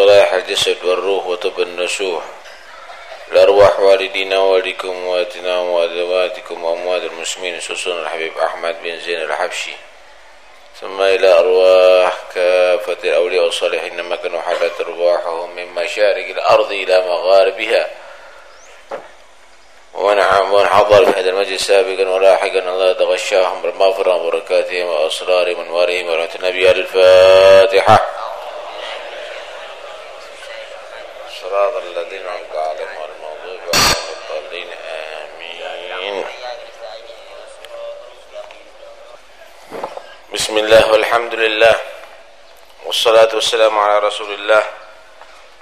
وصلاح الجسد والروح وطب النسوح لأرواح والدينا ووالدكم وأمواتنا وأذواتكم وأموات المسلمين خصوصا الحبيب أحمد بن زين الحبشي. ثم إلى أرواح كافة الأولياء والصالحين ما كانوا حلت أرواحهم من مشارق الأرض إلى مغاربها. ومن حضر في هذا المجلس سابقا ولاحقا الله تغشاهم بالمغفرة وبركاتهم وأسرار منوارهم ورحمة النبي الفاتحة. صراط الذين أنعمت عليهم غير المغضوب عليهم الضالين. آمين. بسم الله والحمد لله والصلاة والسلام على رسول الله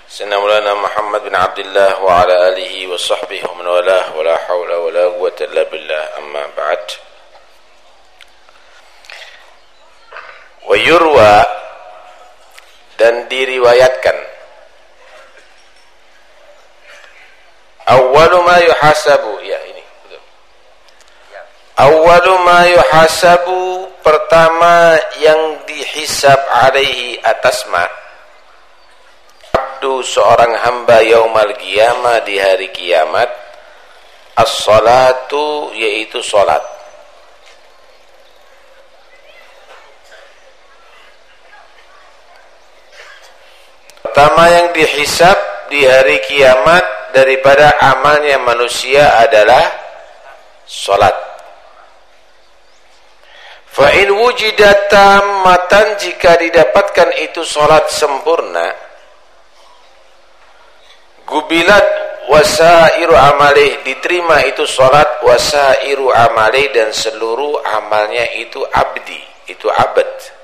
سيدنا مولانا محمد بن عبد الله وعلى آله وصحبه ومن والاه. ولا حول ولا قوة إلا بالله. أما بعد. ويروى dan diriwayatkan awwalu ma yuhasabu. Ya ini. Awwalu ma yuhasabu pertama yang dihisab alaihi atas ma. Abdu seorang hamba yaumal qiyamah di hari kiamat. As-salatu yaitu salat. Pertama yang dihisab di hari kiamat daripada amalnya manusia adalah salat fa in wujidat tammatan jika didapatkan itu salat sempurna gubilat wasairu amalih diterima itu salat wasairu amalih dan seluruh amalnya itu abdi itu abad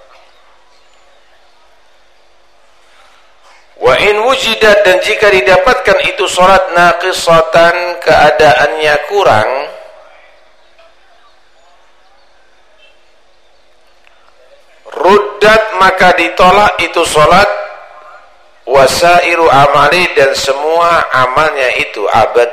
wa in wujidat dan jika didapatkan itu salat naqisatan keadaannya kurang ruddat maka ditolak itu salat wasairu amali dan semua amalnya itu abad.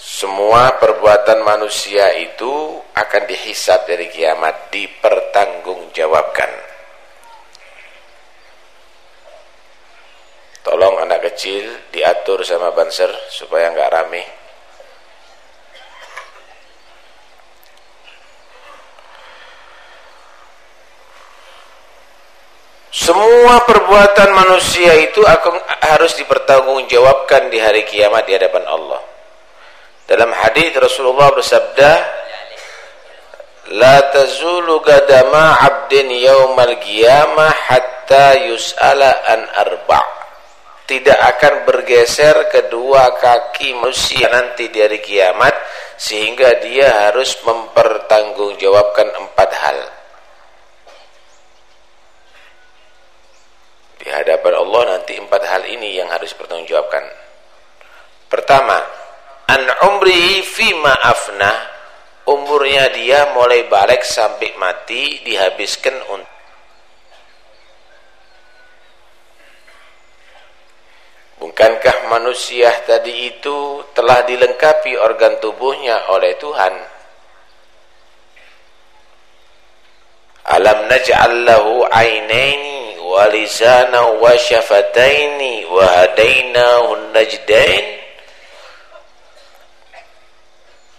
Semua perbuatan manusia itu akan dihisap dari kiamat dipertanggungjawabkan tolong anak kecil diatur sama banser supaya nggak rame Semua perbuatan manusia itu akan harus dipertanggungjawabkan di hari kiamat di hadapan Allah. Dalam hadis Rasulullah bersabda, "La tazulu qadama 'abdin yaumal qiyamah hatta yus'ala an arba'." Tidak akan bergeser kedua kaki manusia nanti di hari kiamat sehingga dia harus mempertanggungjawabkan empat hal. di hadapan Allah nanti empat hal ini yang harus bertanggungjawabkan. Pertama, an umrihi fima afna, umurnya dia mulai balik sampai mati dihabiskan untuk Bukankah manusia tadi itu telah dilengkapi organ tubuhnya oleh Tuhan? Alam naj'al lahu 'ainaini wa lisanan wa syafataini wa hadainahu najdain?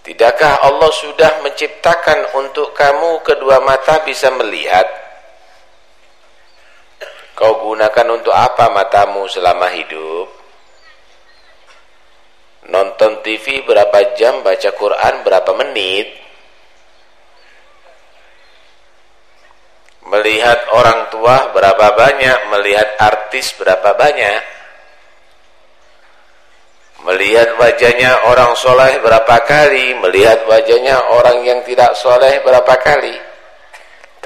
Tidakkah Allah sudah menciptakan untuk kamu kedua mata bisa melihat? Kau gunakan untuk apa matamu selama hidup? Nonton TV berapa jam, baca Quran berapa menit? Melihat orang tua berapa banyak, melihat artis berapa banyak. Melihat wajahnya orang soleh berapa kali, melihat wajahnya orang yang tidak soleh berapa kali.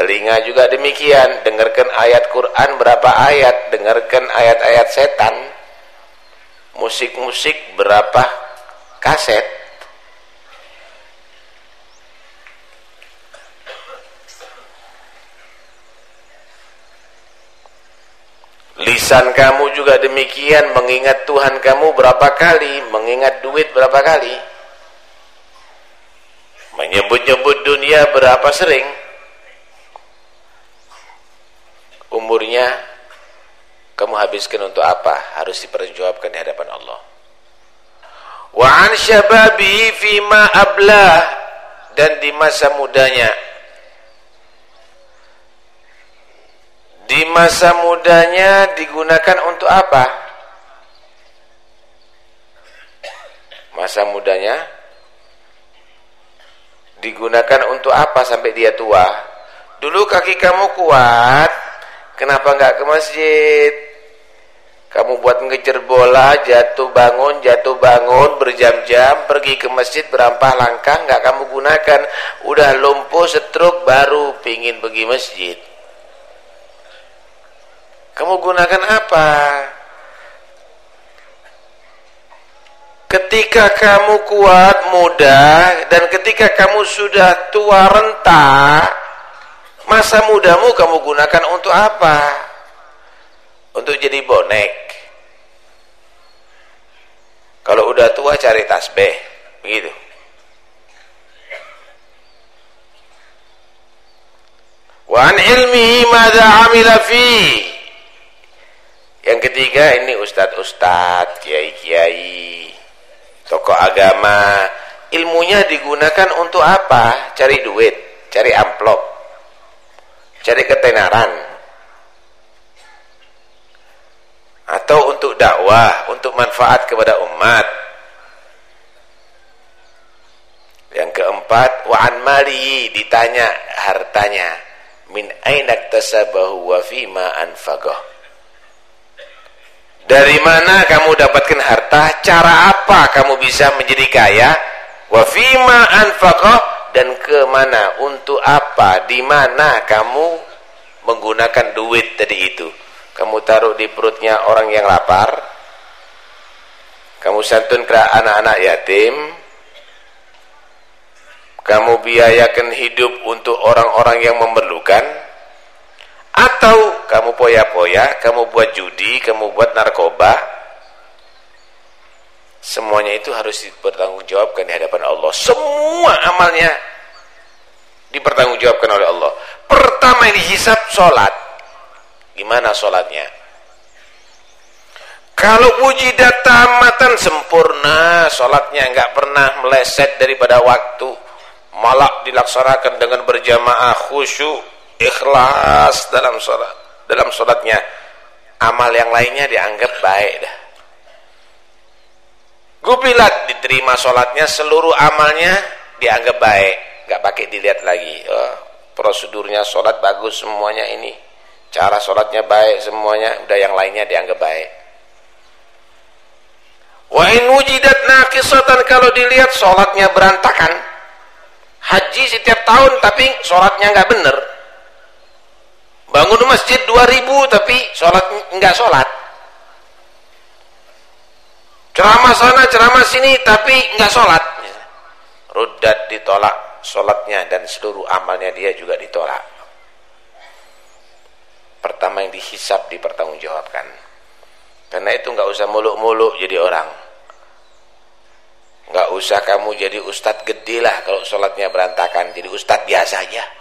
Telinga juga demikian, dengarkan ayat Quran berapa ayat, dengarkan ayat-ayat setan. Musik-musik berapa kaset. Lisan kamu juga demikian mengingat Tuhan kamu berapa kali, mengingat duit berapa kali. Menyebut-nyebut dunia berapa sering. Umurnya kamu habiskan untuk apa? Harus diperjawabkan di hadapan Allah. Wa an syababi fima ablah dan di masa mudanya. Di masa mudanya digunakan untuk apa? Masa mudanya digunakan untuk apa sampai dia tua? Dulu kaki kamu kuat kenapa enggak ke masjid? Kamu buat ngejar bola jatuh bangun jatuh bangun berjam-jam pergi ke masjid berapa langkah enggak kamu gunakan. Udah lumpuh setruk baru pingin pergi masjid. Kamu gunakan apa? Ketika kamu kuat, muda, dan ketika kamu sudah tua renta, masa mudamu kamu gunakan untuk apa? Untuk jadi bonek. Kalau udah tua cari tasbih, begitu. Wa an ilmihi madza amila fihi yang ketiga ini ustadz-ustadz, kiai-kiai, tokoh agama. Ilmunya digunakan untuk apa? Cari duit, cari amplop, cari ketenaran. Atau untuk dakwah, untuk manfaat kepada umat. Yang keempat, wa'an mali ditanya hartanya. Min ainak tasabahu wa fima anfagah dari mana kamu dapatkan harta? Cara apa kamu bisa menjadi kaya? Wa fima anfaqah dan ke mana? Untuk apa? Di mana kamu menggunakan duit tadi itu? Kamu taruh di perutnya orang yang lapar? Kamu santun ke anak-anak yatim? Kamu biayakan hidup untuk orang-orang yang memerlukan? Atau kamu poya-poya, kamu buat judi, kamu buat narkoba. Semuanya itu harus dipertanggungjawabkan di hadapan Allah. Semua amalnya dipertanggungjawabkan oleh Allah. Pertama yang dihisap sholat. Gimana sholatnya? Kalau puji tamatan sempurna, sholatnya nggak pernah meleset daripada waktu, malah dilaksanakan dengan berjamaah khusyuk, ikhlas dalam sholat dalam sholatnya amal yang lainnya dianggap baik dah gubilat diterima sholatnya seluruh amalnya dianggap baik. Nggak pakai dilihat lagi. Oh, prosedurnya sholat bagus semuanya ini. Cara sholatnya baik semuanya udah yang lainnya dianggap baik. Wa in wujidat kalau dilihat sholatnya berantakan haji setiap tahun tapi sholatnya nggak bener. Bangun masjid 2000 tapi sholat enggak sholat ceramah sana ceramah sini tapi enggak sholat. Rudat ditolak sholatnya dan seluruh amalnya dia juga ditolak. Pertama yang dihisap dipertanggungjawabkan. Karena itu enggak usah muluk-muluk jadi orang. Enggak usah kamu jadi ustadz gede lah kalau sholatnya berantakan jadi ustadz biasa aja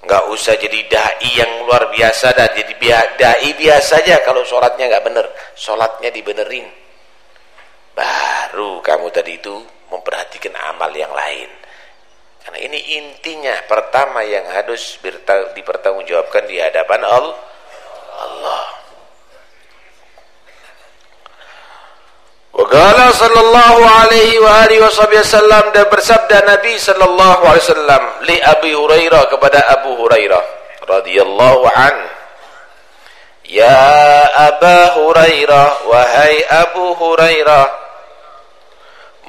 nggak usah jadi dai yang luar biasa dah. Jadi dai biasa aja kalau sholatnya nggak bener. Sholatnya dibenerin. Baru kamu tadi itu memperhatikan amal yang lain. Karena ini intinya pertama yang harus dipertanggungjawabkan di hadapan Allah Waqala sallallahu alaihi wa alihi wasallam dan bersabda Nabi sallallahu alaihi wasallam li Abi Hurairah kepada Abu Hurairah radhiyallahu an Ya Aba Hurairah wahai Abu Hurairah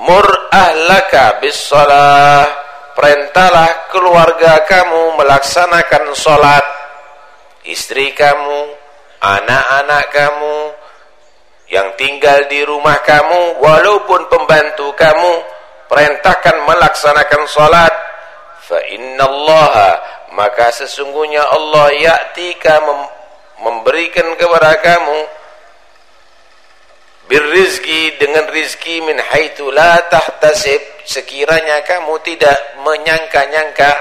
mur ahlaka bis salah perintahlah keluarga kamu melaksanakan salat istri kamu anak-anak kamu yang tinggal di rumah kamu walaupun pembantu kamu perintahkan melaksanakan salat. Fa innallaha maka sesungguhnya Allah ya'tika mem memberikan kepada kamu birrizki dengan rizki min haitsu la tahtasib. Sekiranya kamu tidak menyangka-nyangka.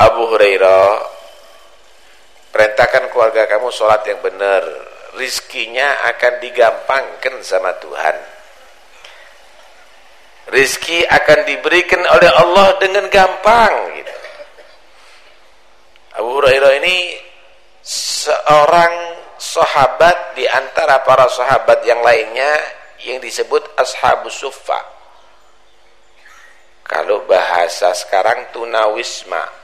Abu Hurairah perintahkan keluarga kamu sholat yang benar. Rizkinya akan digampangkan sama Tuhan. Rizki akan diberikan oleh Allah dengan gampang gitu. Abu Hurairah ini seorang sahabat di antara para sahabat yang lainnya yang disebut ashabus suffa. Kalau bahasa sekarang tunawisma.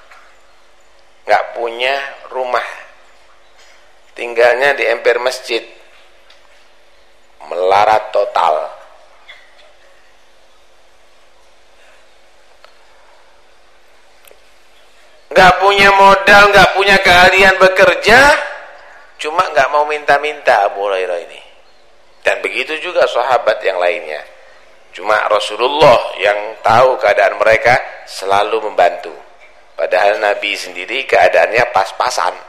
Nggak punya rumah tinggalnya di emper masjid. Melarat total. Nggak punya modal nggak punya keahlian bekerja cuma nggak mau minta-minta Abu Hurairah ini. Dan begitu juga sahabat yang lainnya. Cuma Rasulullah yang tahu keadaan mereka selalu membantu. Padahal Nabi sendiri keadaannya pas-pasan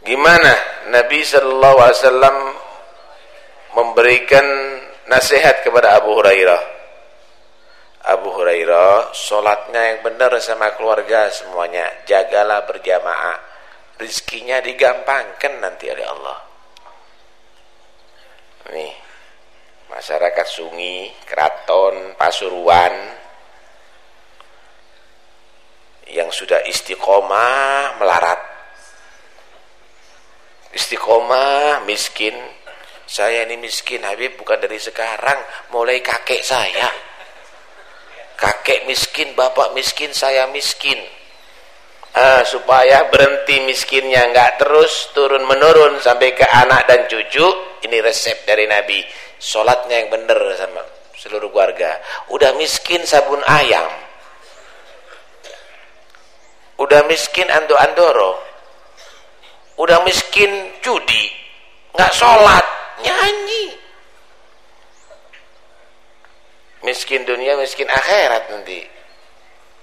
Gimana Nabi Shallallahu Alaihi Wasallam memberikan nasihat kepada Abu Hurairah? Abu Hurairah, solatnya yang benar sama keluarga semuanya, jagalah berjamaah, rizkinya digampangkan nanti oleh Allah. Nih, masyarakat Sungi, Keraton, Pasuruan, yang sudah istiqomah melarat istiqomah miskin. Saya ini miskin Habib bukan dari sekarang. Mulai kakek saya. Kakek miskin bapak miskin saya miskin. Ah, supaya berhenti miskinnya. Nggak terus turun menurun sampai ke anak dan cucu. Ini resep dari Nabi. Sholatnya yang benar sama seluruh keluarga. Udah miskin sabun ayam. Udah miskin ando andoro udah miskin judi nggak sholat nyanyi. Miskin dunia miskin akhirat nanti.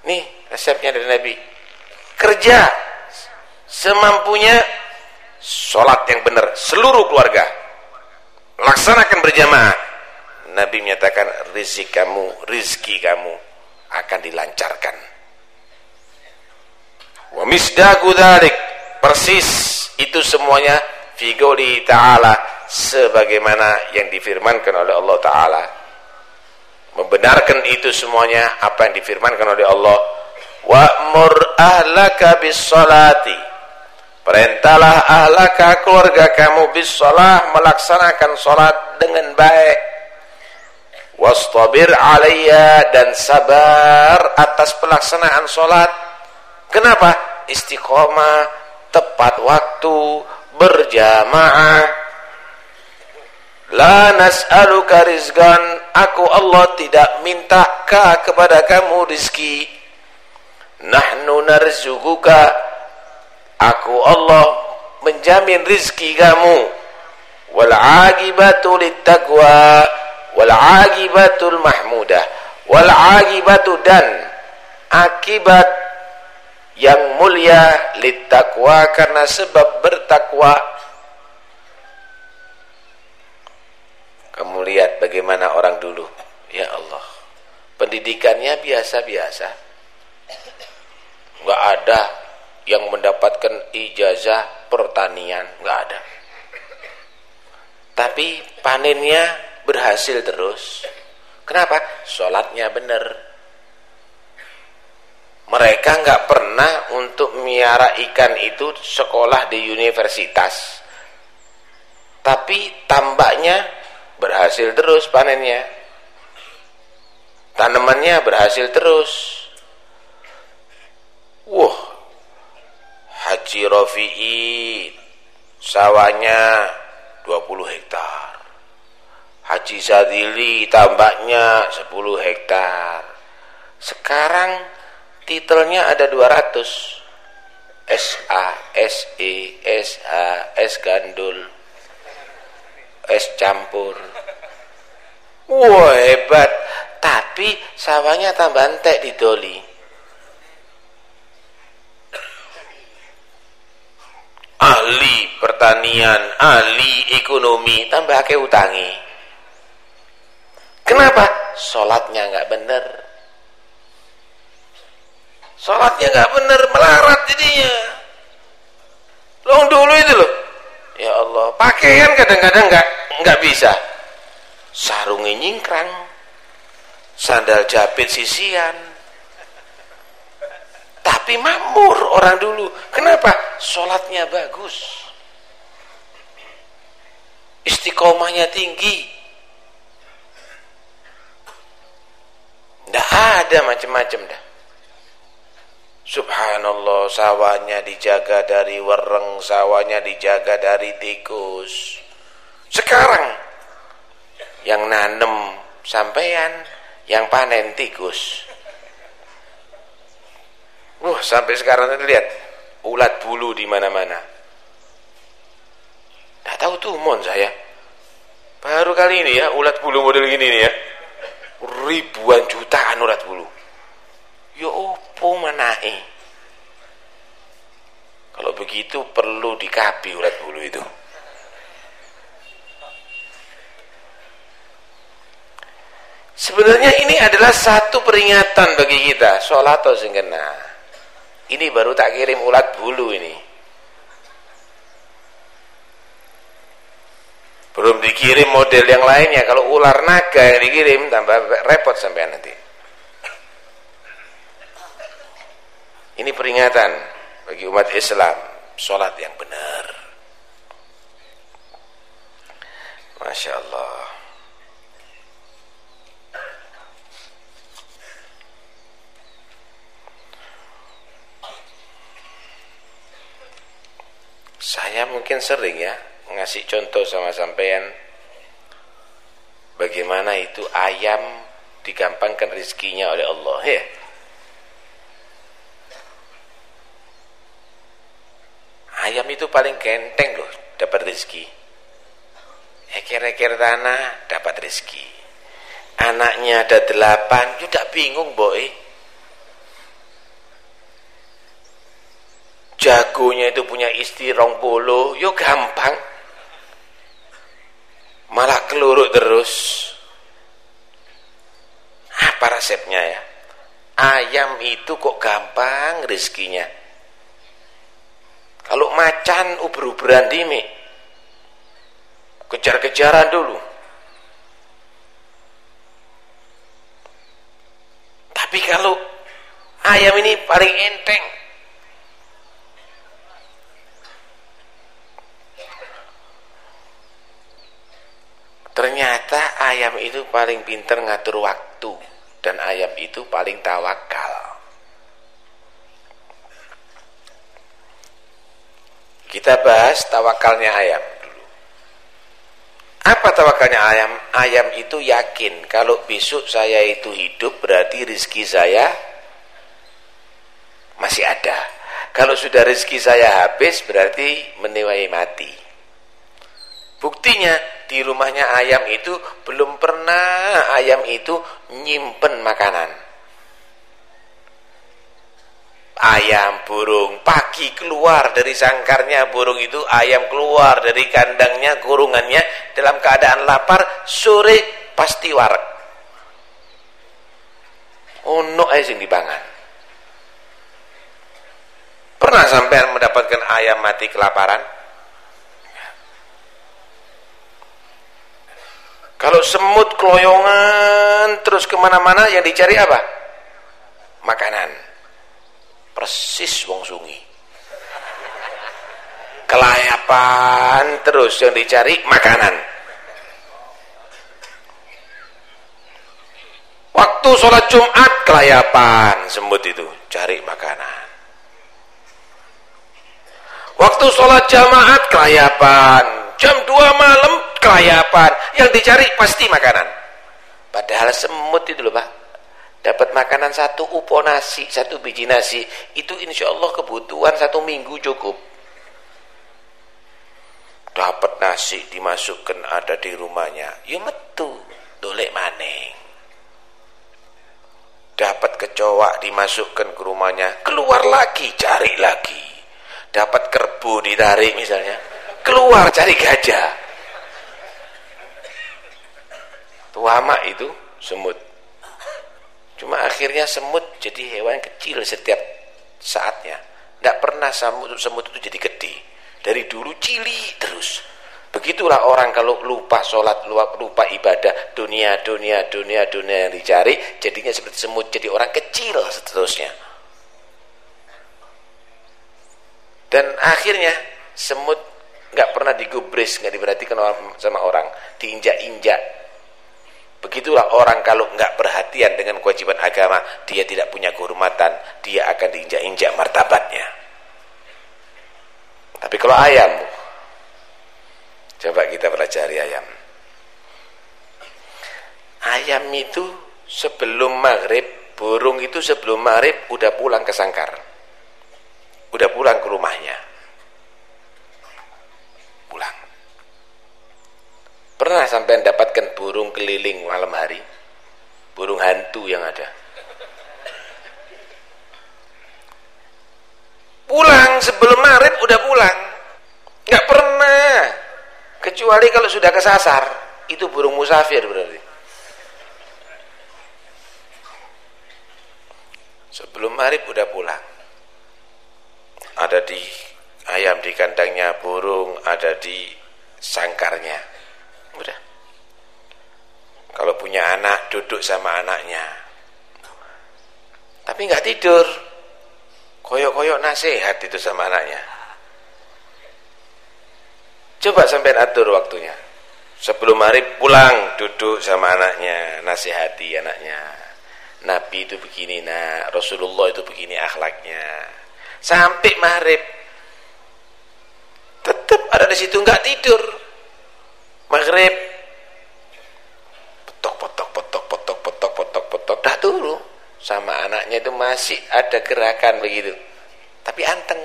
Nih resepnya dari Nabi. Kerja semampunya sholat yang benar seluruh keluarga. Laksanakan berjamaah. Nabi menyatakan rizki kamu rizki kamu akan dilancarkan. Wa dhalik persis itu semuanya fi ta'ala sebagaimana yang difirmankan oleh Allah taala. Membenarkan itu semuanya apa yang difirmankan oleh Allah wa'mur ahlaka bis salati perintahlah ahlaka keluarga kamu bis salah melaksanakan salat dengan baik. Wastabir alaiya dan sabar atas pelaksanaan salat. Kenapa? Istiqomah tepat waktu berjamaah. La nas'aluka rizqan aku Allah tidak minta ka kepada kamu rizki. Nahnu narzuquka aku Allah menjamin rizki kamu. Wal aqibatu littaqwa wal aqibatul mahmudah wal aqibatu dan akibat yang mulia litakwa karena sebab bertakwa. Kamu lihat bagaimana orang dulu. Ya Allah. Pendidikannya biasa-biasa. Nggak ada yang mendapatkan ijazah pertanian. Nggak ada. Tapi panennya berhasil terus. Kenapa? Sholatnya benar mereka nggak pernah untuk miara ikan itu sekolah di universitas. Tapi tambaknya berhasil terus panennya. Tanamannya berhasil terus. Wah Haji Rafi'i sawahnya 20 hektar. Haji Sadili tambaknya 10 hektar. Sekarang titelnya ada 200 SA, SE, SH, S gandul S campur. Wah hebat. Tapi sawahnya tambah entek di doli. Ahli pertanian ahli ekonomi tambah ke utangi. Kenapa? Sholatnya nggak bener sholatnya nggak bener melarat jadinya. Long dulu itu loh. Ya Allah pakaian kadang-kadang nggak nggak bisa. Sarungnya nyingkrang sandal jepit sisian. Tapi makmur orang dulu. Kenapa? Sholatnya bagus. Istiqomahnya tinggi. Tidak ada macam-macam dah Subhanallah sawahnya dijaga dari wereng sawahnya dijaga dari tikus sekarang yang nanem sampean yang panen tikus Wah, sampai sekarang lihat ulat bulu di mana-mana. Tidak tahu tuh mon saya. Baru kali ini ya ulat bulu model gini nih ya. Ribuan jutaan ulat bulu. Ya opo manai. Kalau begitu perlu dikapi ulat bulu itu. Sebenarnya ini adalah satu peringatan bagi kita, sholat atau singkena. Ini baru tak kirim ulat bulu ini. Belum dikirim model yang lainnya. Kalau ular naga yang dikirim tambah repot sampai nanti. Ini peringatan bagi umat Islam, sholat yang benar. Masya Allah. Saya mungkin sering ya ngasih contoh sama sampean bagaimana itu ayam digampangkan rizkinya oleh Allah ya. Ayam itu paling genteng loh dapat rezeki. Eker-eker tanah dapat rezeki. Anaknya ada delapan, juga bingung boy. Jagonya itu punya istri rong puluh yo gampang. Malah keluruk terus. Apa resepnya ya? Ayam itu kok gampang rezekinya kalau macan uber-uberan dimi. Kejar-kejaran dulu. Tapi kalau ayam ini paling enteng. Ternyata ayam itu paling pinter ngatur waktu. Dan ayam itu paling tawakal. Kita bahas tawakalnya ayam dulu. Apa tawakalnya ayam? Ayam itu yakin kalau besok saya itu hidup berarti rezeki saya masih ada. Kalau sudah rezeki saya habis berarti menewai mati. Buktinya di rumahnya ayam itu belum pernah ayam itu nyimpen makanan. Ayam, burung, pagi keluar dari sangkarnya burung itu, ayam keluar dari kandangnya, kurungannya dalam keadaan lapar, sore pasti warak. Ono aja sing dipangan. Pernah sampai mendapatkan ayam mati kelaparan? Kalau semut keloyongan terus ke mana-mana yang dicari apa? Makanan. Persis wong sungi. Kelayapan terus yang dicari makanan. Waktu sholat Jumat kelayapan semut itu cari makanan. Waktu sholat jamaat kelayapan jam 2 malam kelayapan yang dicari pasti makanan padahal semut itu loh pak dapat makanan satu upo nasi satu biji nasi. Itu insya Allah kebutuhan satu minggu cukup. Dapat nasi dimasukkan ada di rumahnya. Ya metu dolek maneng dapat kecoa dimasukkan ke rumahnya. Keluar lagi cari lagi. Dapat kerbu ditarik misalnya. Keluar cari gajah. Tuama itu semut cuma akhirnya semut jadi hewan kecil setiap saatnya. Tidak pernah semut, semut itu jadi gede. Dari dulu cili terus. Begitulah orang kalau lupa sholat, lupa ibadah, dunia, dunia, dunia, dunia yang dicari, jadinya seperti semut, jadi orang kecil seterusnya. Dan akhirnya semut nggak pernah digubris, nggak diperhatikan sama orang, diinjak-injak. Begitulah orang kalau nggak perhatian dengan kewajiban agama, dia tidak punya kehormatan, dia akan diinjak-injak martabatnya. Tapi kalau ayam, coba kita pelajari ayam. Ayam itu sebelum maghrib, burung itu sebelum maghrib udah pulang ke sangkar. Udah pulang ke rumahnya. Pulang. Pernah sampai dapatkan burung keliling malam hari? Burung hantu yang ada. Pulang sebelum maghrib udah pulang. Nggak pernah. Kecuali kalau sudah kesasar, itu burung musafir berarti. Sebelum maghrib udah pulang. Ada di ayam di kandangnya, burung ada di sangkarnya. Udah. Kalau punya anak duduk sama anaknya. Tapi nggak tidur. Koyok-koyok nasihat itu sama anaknya. Coba sampai atur waktunya. Sebelum hari pulang duduk sama anaknya nasihati anaknya. Nabi itu begini nak. Rasulullah itu begini akhlaknya. Sampai maghrib tetap ada di situ nggak tidur maghrib. Potok potok potok potok dah turun sama anaknya itu masih ada gerakan begitu. Tapi anteng.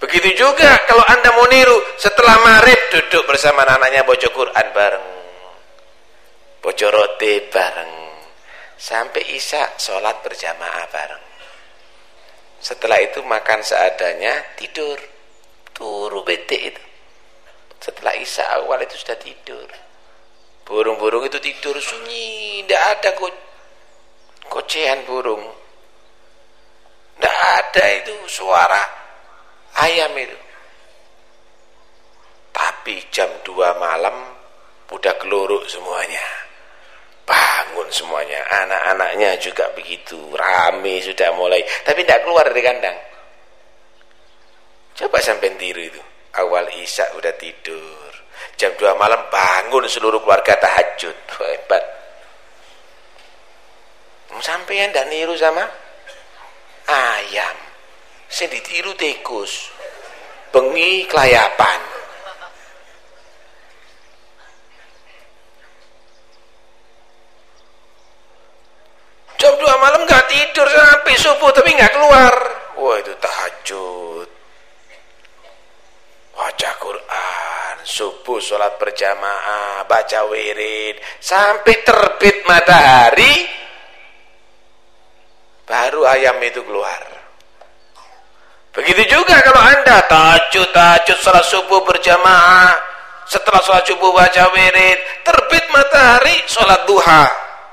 Begitu juga kalau anda mau niru setelah marib duduk bersama anaknya baca Quran bareng. Baca roti bareng. Sampai isya sholat berjamaah bareng. Setelah itu makan seadanya tidur. Turu bete itu setelah isya awal itu sudah tidur. Burung-burung itu tidur sunyi. Tidak ada kok kocean burung. Tidak ada itu suara ayam itu. Tapi jam 2 malam udah keluruk semuanya. Bangun semuanya. Anak-anaknya juga begitu. Rame sudah mulai. Tapi tidak keluar dari kandang. Coba sampai tiru itu awal isya udah tidur. Jam 2 malam bangun seluruh keluarga tahajud. Hebat. Sampean ndak niru sama ayam? Sing ditiru tikus. Bengi kelayapan jam 2 malam nggak tidur sampai subuh tapi nggak keluar wah itu tahajud baca Quran subuh sholat berjamaah baca wirid sampai terbit matahari baru ayam itu keluar. Begitu juga kalau anda tajud tajud salat subuh berjamaah setelah salat subuh baca wirid terbit matahari salat duha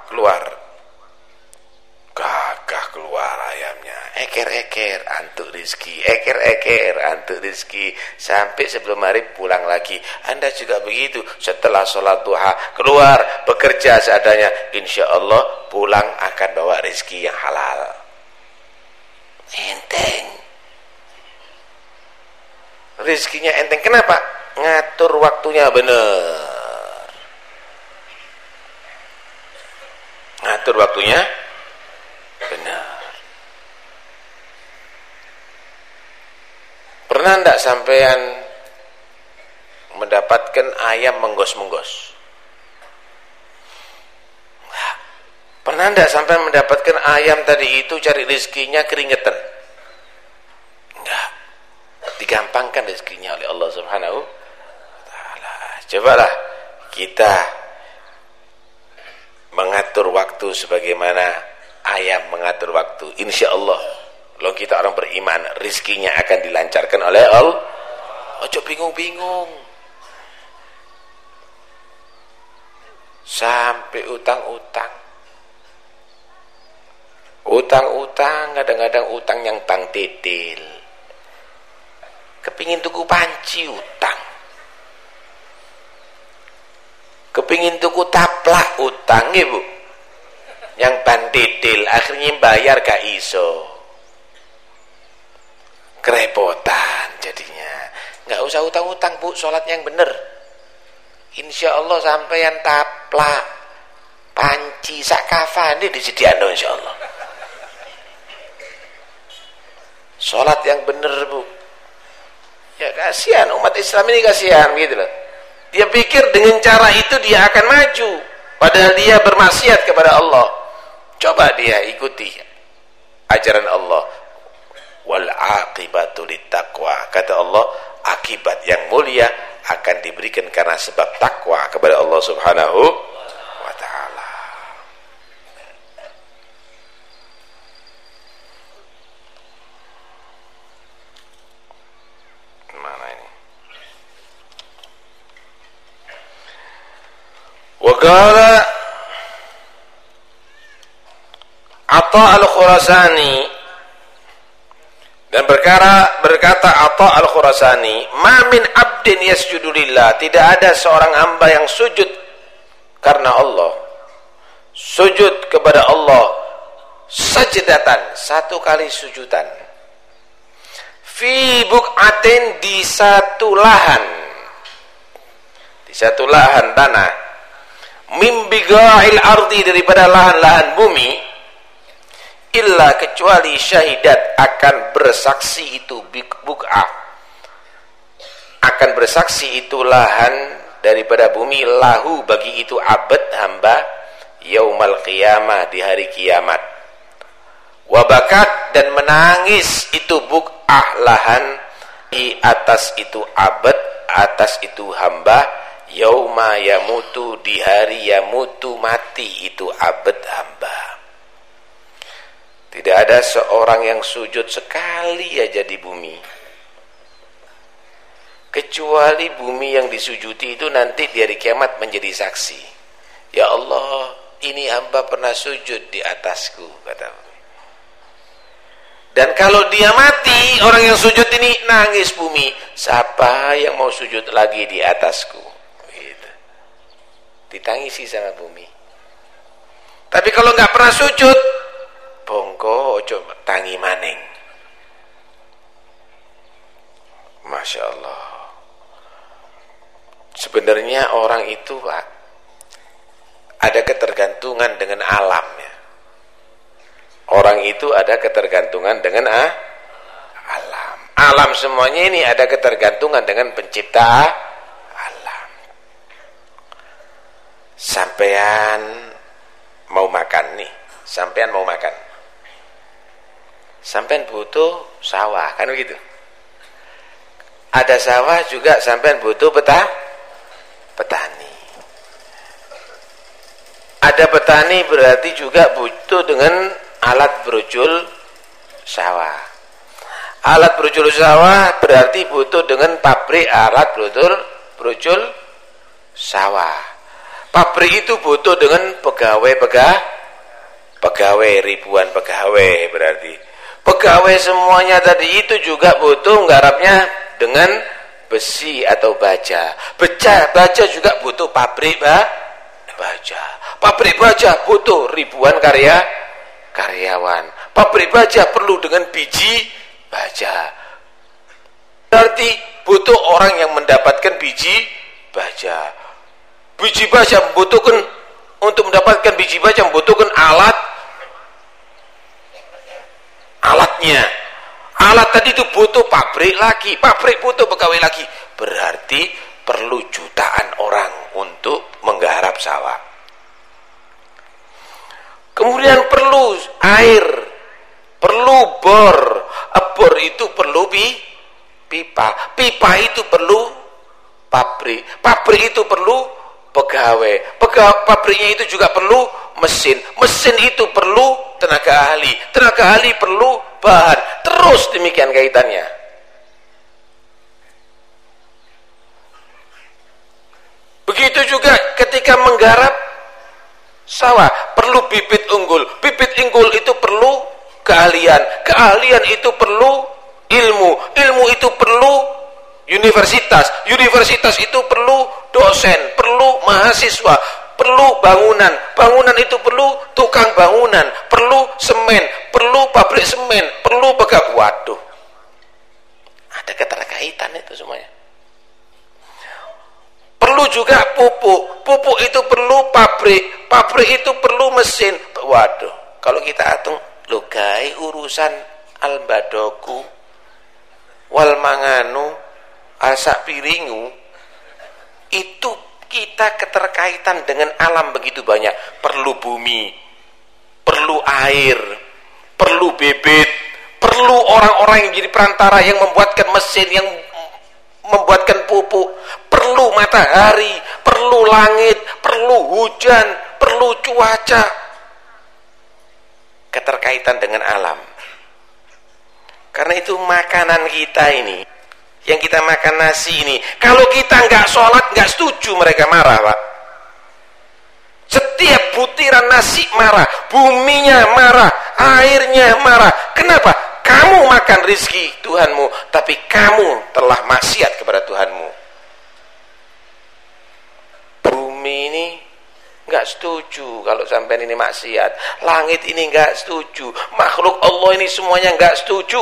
keluar eker-eker antuk rizki eker-eker antuk rizki sampai sebelum hari pulang lagi. Anda juga begitu. Setelah sholat duha keluar bekerja seadanya. Insya Allah pulang akan bawa rizki yang halal. Enteng. Rizkinya enteng. Kenapa? ngatur waktunya benar ngatur waktunya benar Pernah tidak sampean mendapatkan ayam menggos-menggos? Pernah tidak sampai mendapatkan ayam tadi itu cari rezekinya keringetan? Enggak. Digampangkan rezekinya oleh Allah Subhanahu taala. Cobalah kita mengatur waktu sebagaimana ayam mengatur waktu. Insya Allah kalau kita orang beriman, rizkinya akan dilancarkan oleh Allah. Ojo bingung-bingung. Sampai utang-utang. utang-utang, kadang-kadang utang yang tang detail. Kepingin tuku panci utang. Kepingin tuku taplak utang, ibu. Yang ban detail, akhirnya bayar gak iso. Kerepotan jadinya. Nggak usah utang-utang bu, sholat yang bener. Insya Allah sampai yang taplak, panci, sakafan ini disediakan insya Allah. Sholat yang bener bu. Ya kasihan umat Islam ini kasihan gitu loh. Dia pikir dengan cara itu dia akan maju. Padahal dia bermaksiat kepada Allah. Coba dia ikuti ajaran Allah. Wal aqibatu taqwa. Kata Allah, akibat yang mulia akan diberikan karena sebab takwa kepada Allah Subhanahu wa taala. Mana ini? Wa qala Atha al-Khurasani dan berkara berkata Atha Al-Khurasani, "Ma min abdin yasjudu lillah." Tidak ada seorang hamba yang sujud karena Allah. Sujud kepada Allah sajdatan, satu kali sujudan. Fi buqatin di satu lahan. Di satu lahan tanah. Mimbigail ardi daripada lahan-lahan bumi illa kecuali syahidat akan bersaksi itu buk'ah. Akan bersaksi itu lahan daripada bumi lahu bagi itu abad hamba yaumal qiyamah di hari kiamat. Wabakat dan menangis itu buk'ah lahan di atas itu abad atas itu hamba yauma yamutu di hari yamutu mati itu abad hamba tidak ada seorang yang sujud sekali aja di bumi. Kecuali bumi yang disujuti itu nanti di hari kiamat menjadi saksi. Ya Allah, ini hamba pernah sujud di atasku, kata Dan kalau dia mati, orang yang sujud ini nangis bumi. Siapa yang mau sujud lagi di atasku? Gitu. Ditangisi sama bumi. Tapi kalau nggak pernah sujud, bongko ojo tangi maning. Masya Allah sebenarnya orang itu Pak ada ketergantungan dengan alamnya orang itu ada ketergantungan dengan ah, alam. Alam semuanya ini ada ketergantungan dengan pencipta alam. Sampean mau makan nih sampean mau makan sampean butuh sawah kan begitu? Ada sawah juga sampean butuh peta petani. Ada petani berarti juga butuh dengan alat berujul sawah. Alat berujul sawah berarti butuh dengan pabrik alat berujul berujul sawah. Pabrik itu butuh dengan pegawai pegawai pegawai ribuan pegawai berarti Pegawai semuanya tadi itu juga butuh nggarapnya dengan besi atau baja. Baja, baja juga butuh pabrik bah, baja. Pabrik baja butuh ribuan karya karyawan. Pabrik baja perlu dengan biji baja. Berarti butuh orang yang mendapatkan biji baja. Biji baja membutuhkan untuk mendapatkan biji baja membutuhkan alat alatnya. Alat tadi itu butuh pabrik lagi. Pabrik butuh pegawai lagi. Berarti perlu jutaan orang untuk menggarap sawah. Kemudian perlu air perlu bor. Bor itu perlu pi pipa. Pipa itu perlu pabrik. Pabrik itu perlu pegawai. Pegawai pabriknya itu juga perlu mesin. Mesin itu perlu tenaga ahli. Tenaga ahli perlu bahan. Terus demikian kaitannya. Begitu juga ketika menggarap sawah perlu bibit unggul. Bibit unggul itu perlu keahlian. Keahlian itu perlu ilmu. Ilmu itu perlu universitas. Universitas itu perlu dosen perlu mahasiswa perlu bangunan. Bangunan itu perlu tukang bangunan perlu semen perlu pabrik semen perlu pegawai. Waduh. Ada keterkaitan itu semuanya. Perlu juga pupuk. Pupuk itu perlu pabrik. Pabrik itu perlu mesin. Waduh. Kalau kita atung logai urusan albadoku wal manganu asak piringu. Itu kita keterkaitan dengan alam begitu banyak. Perlu bumi perlu air perlu bibit perlu orang-orang yang jadi perantara yang membuatkan mesin yang membuatkan pupuk. Perlu matahari perlu langit perlu hujan perlu cuaca. Keterkaitan dengan alam. Karena itu makanan kita ini yang kita makan nasi ini. Kalau kita nggak sholat nggak setuju mereka marah pak. Setiap butiran nasi marah buminya marah airnya marah. Kenapa? Kamu makan rizki Tuhanmu tapi kamu telah maksiat kepada Tuhanmu. Bumi ini nggak setuju kalau sampai ini maksiat. Langit ini nggak setuju. Makhluk Allah ini semuanya nggak setuju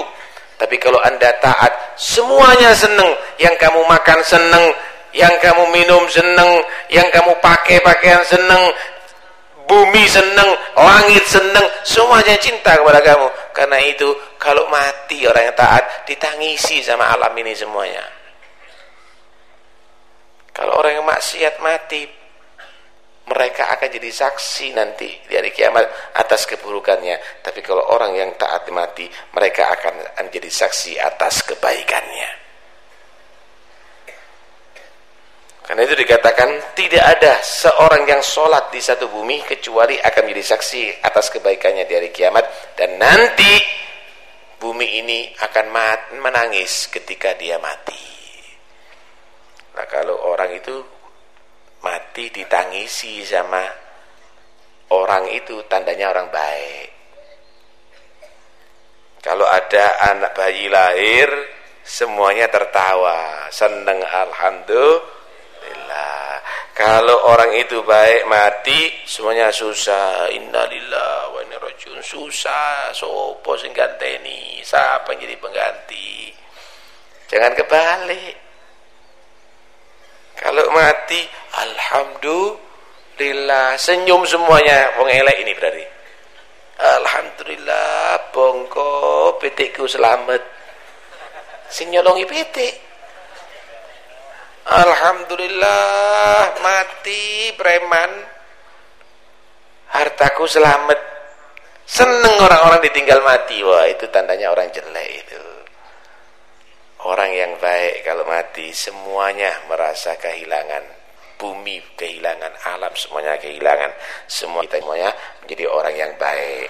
tapi kalau anda taat, semuanya senang. Yang kamu makan senang, yang kamu minum senang, yang kamu pakai pakaian senang, bumi senang, langit senang, semuanya cinta kepada kamu. Karena itu, kalau mati orang yang taat, ditangisi sama alam ini semuanya. Kalau orang yang maksiat mati, mereka akan jadi saksi nanti di hari kiamat atas keburukannya. Tapi kalau orang yang taat mati mereka akan menjadi saksi atas kebaikannya. Karena itu dikatakan tidak ada seorang yang sholat di satu bumi kecuali akan menjadi saksi atas kebaikannya di hari kiamat. Dan nanti bumi ini akan menangis ketika dia mati. Nah kalau orang itu mati ditangisi sama orang itu tandanya orang baik. Kalau ada anak bayi lahir semuanya tertawa seneng alhamdulillah. Kalau orang itu baik mati semuanya susah. Innalillah wa inna rajiun. Susah sopo sing ganteni siapa yang jadi pengganti? Jangan kebalik. Kalau mati, Alhamdulillah. Senyum semuanya. Wong elek ini berarti. Alhamdulillah. Bongko petikku selamat. Sing nyolongi petik. Alhamdulillah. Mati preman. Hartaku selamat. Seneng orang-orang ditinggal mati. Wah itu tandanya orang jelek itu. Orang yang baik kalau mati semuanya merasa kehilangan bumi, kehilangan alam semuanya kehilangan. Semua kita semuanya menjadi orang yang baik.